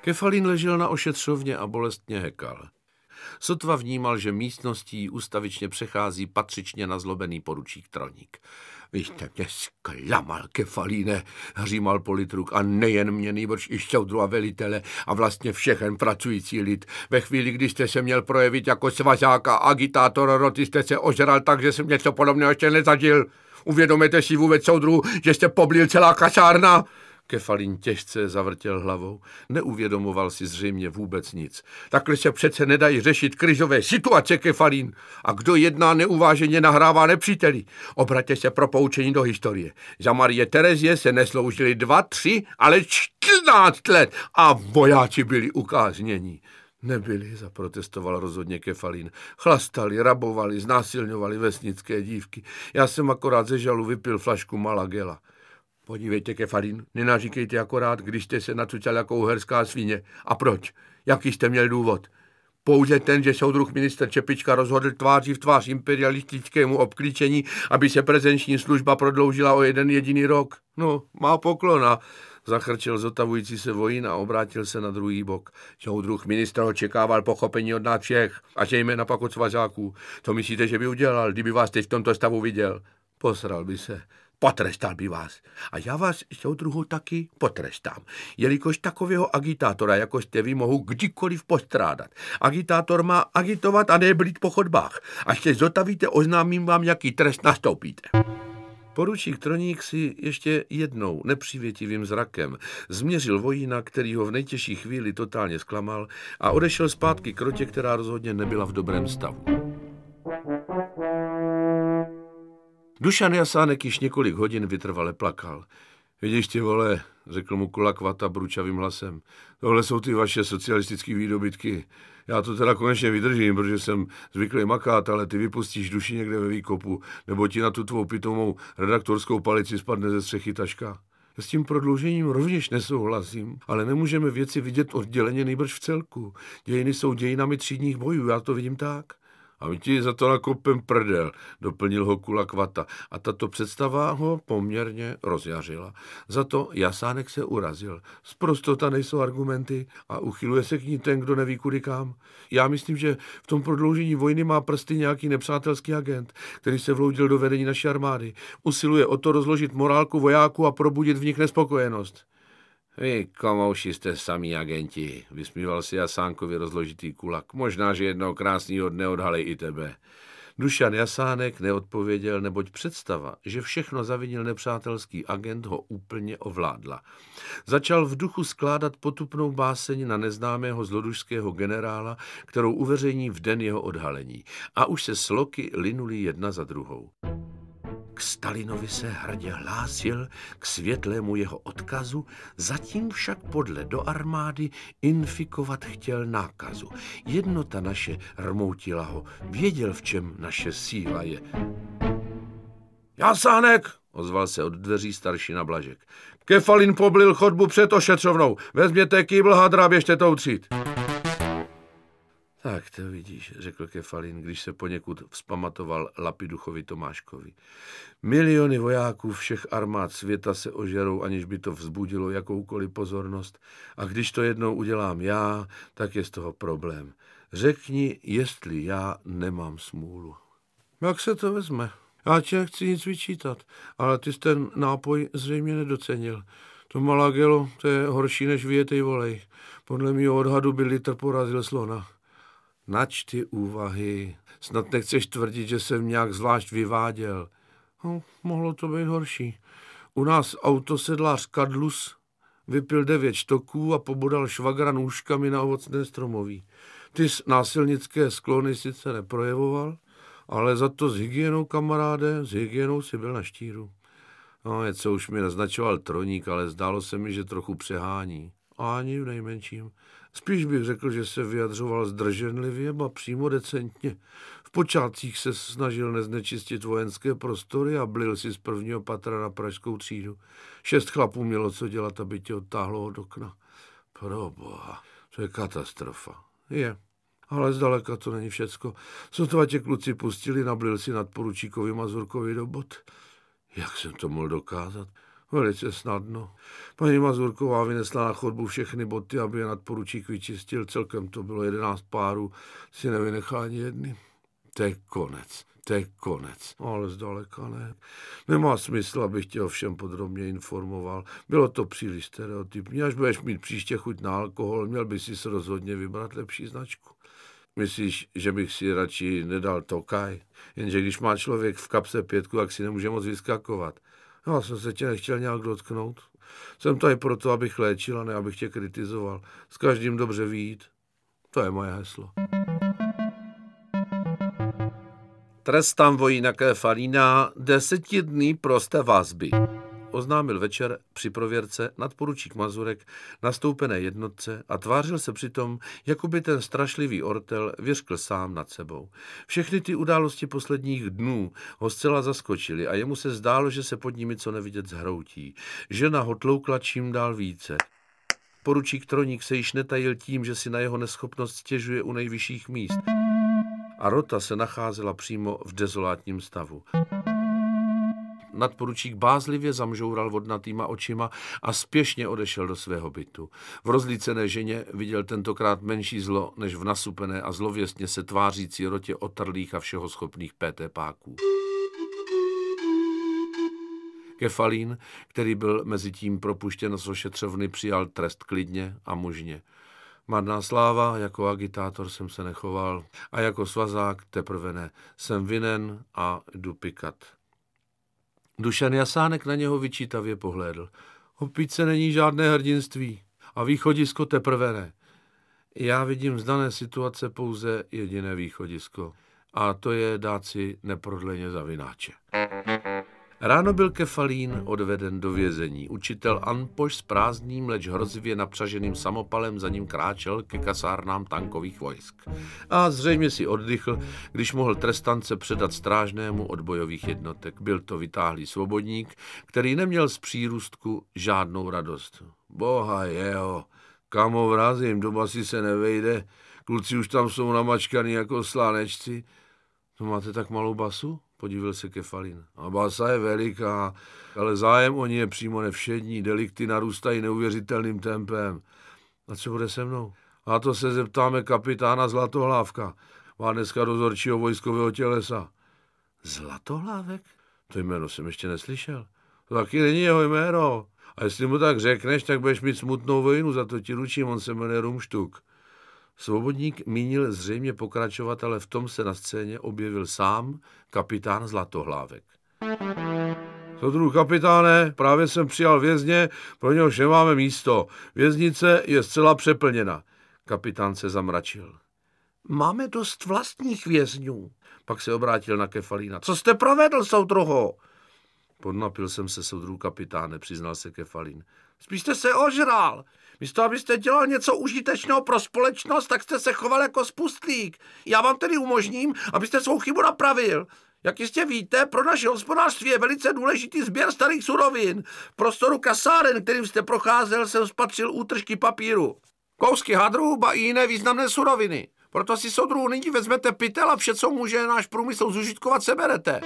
Kefalin ležel na ošetřovně a bolestně hekal. Sotva vnímal, že místností ustavičně přechází patřičně nazlobený poručík Troník. Vy jste mě zklamal, kefalíne, hřímal politruk, a nejen mě, nejbrž i šťoudru a velitele a vlastně všechen pracující lid. Ve chvíli, kdy jste se měl projevit jako svazák a agitátor roty, jste se ožral tak, že jsem něco podobného ještě nezažil. Uvědomíte si vůbec, soudru, že jste poblil celá kasárna? Kefalín těžce zavrtěl hlavou. Neuvědomoval si zřejmě vůbec nic. Takhle se přece nedají řešit krizové situace, Kefalín. A kdo jedná neuváženě, nahrává nepříteli. Obratě se pro poučení do historie. Za Marie Terezie se nesloužili dva, tři, ale čtrnáct let a vojáci byli ukáznění. Nebyli, zaprotestoval rozhodně Kefalín. Chlastali, rabovali, znásilňovali vesnické dívky. Já jsem akorát ze žalu vypil flašku Malagela. Podívejte, Kefalín, nenaříkejte akorát, když jste se nacucal jako uherská svíně. A proč? Jaký jste měl důvod? Pouze ten, že soudruh minister Čepička rozhodl tváří v tvář imperialistickému obklíčení, aby se prezenční služba prodloužila o jeden jediný rok. No, má poklona. Zachrčel zotavující se vojín a obrátil se na druhý bok. Soudruh ministr očekával pochopení od nás všech, a zejména pak od svazáků. Co myslíte, že by udělal, kdyby vás teď v tomto stavu viděl? Posral by se. Potrestal by vás. A já vás soudruhu taky potrestám, jelikož takového agitátora, jako jste vy, mohu kdykoliv postrádat. Agitátor má agitovat a ne blít po chodbách. Až se zotavíte, oznámím vám, jaký trest nastoupíte. Poručík Troník si ještě jednou nepřivětivým zrakem změřil vojína, který ho v nejtěžší chvíli totálně zklamal a odešel zpátky k rotě, která rozhodně nebyla v dobrém stavu. Dušan Jasánek již několik hodin vytrvale plakal. Vidíš ty vole, řekl mu Kulakvata bručavým hlasem. Tohle jsou ty vaše socialistické výdobytky. Já to teda konečně vydržím, protože jsem zvyklý makát, ale ty vypustíš duši někde ve výkopu, nebo ti na tu tvou pitomou redaktorskou palici spadne ze střechy taška. S tím prodloužením rovněž nesouhlasím, ale nemůžeme věci vidět odděleně nejbrž v celku. Dějiny jsou dějinami třídních bojů, já to vidím tak. A my ti za to nakopem prdel, doplnil ho Kula Kvata. A tato představa ho poměrně rozjařila. Za to Jasánek se urazil. Zprostota nejsou argumenty a uchyluje se k ní ten, kdo neví kudy kam. Já myslím, že v tom prodloužení vojny má prsty nějaký nepřátelský agent, který se vloudil do vedení naší armády. Usiluje o to rozložit morálku vojáků a probudit v nich nespokojenost. Vy, komouši, jste samí agenti, vysmíval si Jasánkovi rozložitý kulak. Možná, že jednoho krásného dne odhalej i tebe. Dušan Jasánek neodpověděl, neboť představa, že všechno zavinil nepřátelský agent, ho úplně ovládla. Začal v duchu skládat potupnou báseň na neznámého zlodužského generála, kterou uveřejní v den jeho odhalení. A už se sloky linuli jedna za druhou. K Stalinovi se hrdě hlásil k světlému jeho odkazu, zatím však podle do armády infikovat chtěl nákazu. Jednota naše rmoutila ho, věděl, v čem naše síla je. Jasánek, ozval se od dveří staršina Blažek. Kefalin poblil chodbu před ošetřovnou. Vezměte kýbl hadra, běžte to utřít. Tak to vidíš, řekl Kefalin, když se poněkud vzpamatoval Lapiduchovi Tomáškovi. Miliony vojáků všech armád světa se ožerou, aniž by to vzbudilo jakoukoliv pozornost. A když to jednou udělám já, tak je z toho problém. Řekni, jestli já nemám smůlu. Jak se to vezme? Já tě nechci nic vyčítat, ale ty jsi ten nápoj zřejmě nedocenil. To malagelo, to je horší než vyjetej volej. Podle mého odhadu by litr porazil slona. Nač ty úvahy. Snad nechceš tvrdit, že jsem nějak zvlášť vyváděl. No, mohlo to být horší. U nás autosedlář Kadlus vypil devět štoků a pobodal švagra nůžkami na ovocné stromoví. Ty násilnické sklony sice neprojevoval, ale za to s hygienou, kamaráde, s hygienou si byl na štíru. No, něco už mi naznačoval troník, ale zdálo se mi, že trochu přehání. Ani v nejmenším. Spíš bych řekl, že se vyjadřoval zdrženlivě a přímo decentně. V počátcích se snažil neznečistit vojenské prostory a blil si z prvního patra na pražskou třídu. Šest chlapů mělo co dělat, aby tě odtáhlo od okna. Proboha, to je katastrofa. Je, ale zdaleka to není všecko. Sotva tě kluci pustili, nablil si nad poručíkovi Mazurkovi do bod. Jak jsem to mohl dokázat? Velice snadno. Paní Mazurková vynesla na chodbu všechny boty, aby je nadporučík vyčistil. Celkem to bylo jedenáct párů, si nevynechal ani jedny. To je konec. To je konec. Ale zdaleka ne. Nemá smysl, abych tě o všem podrobně informoval. Bylo to příliš stereotypní. Až budeš mít příště chuť na alkohol, měl by si se rozhodně vybrat lepší značku. Myslíš, že bych si radši nedal tokaj? Jenže když má člověk v kapse pětku, tak si nemůže moc vyskakovat. Já jsem se tě nechtěl nějak dotknout. Jsem tady proto, abych léčil a ne abych tě kritizoval. S každým dobře výjít. To je moje heslo. Trestám vojína Falína deseti dní prosté vazby oznámil večer při prověrce nadporučík Mazurek nastoupené jednotce a tvářil se přitom, jako by ten strašlivý ortel vyřkl sám nad sebou. Všechny ty události posledních dnů ho zcela zaskočily a jemu se zdálo, že se pod nimi co nevidět zhroutí. Žena ho tloukla čím dál více. Poručík Troník se již netajil tím, že si na jeho neschopnost stěžuje u nejvyšších míst. A rota se nacházela přímo v dezolátním stavu. Nadporučík bázlivě zamžoural vodnatýma očima a spěšně odešel do svého bytu. V rozlícené ženě viděl tentokrát menší zlo, než v nasupené a zlověstně se tvářící rotě otrlých a všeho schopných PT páků. Kefalín, který byl mezi tím propuštěn z ošetřovny, přijal trest klidně a mužně. Marná sláva, jako agitátor jsem se nechoval a jako svazák teprve ne. Jsem vinen a jdu pikat. Dušan Jasánek na něho vyčítavě pohlédl. Opice není žádné hrdinství a východisko teprve ne. Já vidím z dané situace pouze jediné východisko a to je dát si neprodleně zavináče. Ráno byl Kefalín odveden do vězení. Učitel Anpoš s prázdným, leč hrozivě napřaženým samopalem za ním kráčel ke kasárnám tankových vojsk. A zřejmě si oddychl, když mohl trestance předat strážnému od bojových jednotek. Byl to vytáhlý svobodník, který neměl z přírůstku žádnou radost. Boha jeho, kamo vrazím, doba si se nevejde, kluci už tam jsou namačkaný jako slánečci. To máte tak malou basu? Podívil se Kefalin. A basa je veliká, ale zájem o ní je přímo nevšední, delikty narůstají neuvěřitelným tempem. A co bude se mnou? A to se zeptáme kapitána Zlatohlávka. Má dneska dozorčího vojskového tělesa. Zlatohlávek? To jméno jsem ještě neslyšel. To taky není jeho jméno. A jestli mu tak řekneš, tak budeš mít smutnou vojnu, za to ti ručím, on se jmenuje Rumštuk. Svobodník mínil zřejmě pokračovat, ale v tom se na scéně objevil sám kapitán Zlatohlávek. Sodru kapitáne, právě jsem přijal vězně, pro něhož nemáme místo. Věznice je zcela přeplněna. Kapitán se zamračil. Máme dost vlastních vězňů. Pak se obrátil na Kefalína. Co jste provedl, soudruho? Podnapil jsem se, soudru kapitáne, přiznal se Kefalín. Spíš jste se ožral. Místo, abyste dělal něco užitečného pro společnost, tak jste se choval jako spustlík. Já vám tedy umožním, abyste svou chybu napravil. Jak jistě víte, pro naše hospodářství je velice důležitý sběr starých surovin. V prostoru kasáren, kterým jste procházel, jsem spatřil útržky papíru. Kousky hadru, ba i jiné významné suroviny. Proto si soudruhu nyní vezmete pytel a vše, co může náš průmysl zužitkovat, seberete.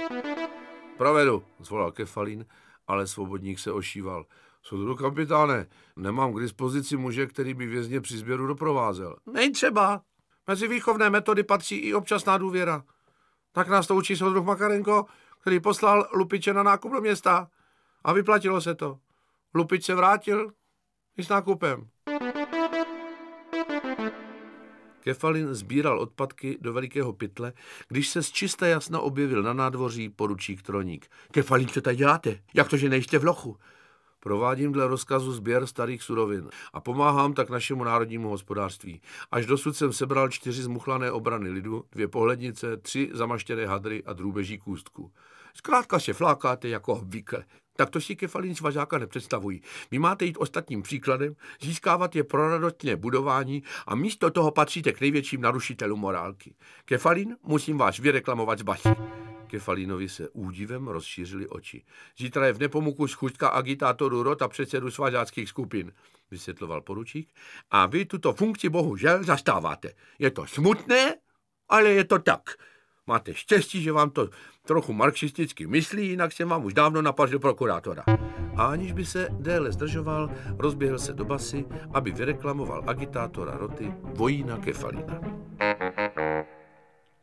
Provedu, zvolal Kefalín, ale svobodník se ošíval. Soudru kapitáne, nemám k dispozici muže, který by vězně při sběru doprovázel. Není třeba. Mezi výchovné metody patří i občasná důvěra. Tak nás to učí soudruh Makarenko, který poslal Lupiče na nákup do města. A vyplatilo se to. Lupič se vrátil i s nákupem. Kefalin sbíral odpadky do velikého pytle, když se z čisté jasna objevil na nádvoří poručík Troník. Kefalin, co tady děláte? Jak to, že nejste v lochu? Provádím dle rozkazu sběr starých surovin a pomáhám tak našemu národnímu hospodářství. Až dosud jsem sebral čtyři zmuchlané obrany lidu, dvě pohlednice, tři zamaštěné hadry a drůbeží kůstku. Zkrátka se flákáte jako obvykle. Tak to si kefalín svažáka nepředstavují. Vy máte jít ostatním příkladem, získávat je proradotně budování a místo toho patříte k největším narušitelům morálky. Kefalín musím vás vyreklamovat z basy. Kefalínovi se údivem rozšířily oči. Zítra je v Nepomuku schůzka agitátorů rot a předsedu svazáckých skupin, vysvětloval poručík. A vy tuto funkci bohužel zastáváte. Je to smutné, ale je to tak. Máte štěstí, že vám to trochu marxisticky myslí, jinak jsem vám už dávno napadl prokurátora. A aniž by se déle zdržoval, rozběhl se do basy, aby vyreklamoval agitátora roty Vojína Kefalina.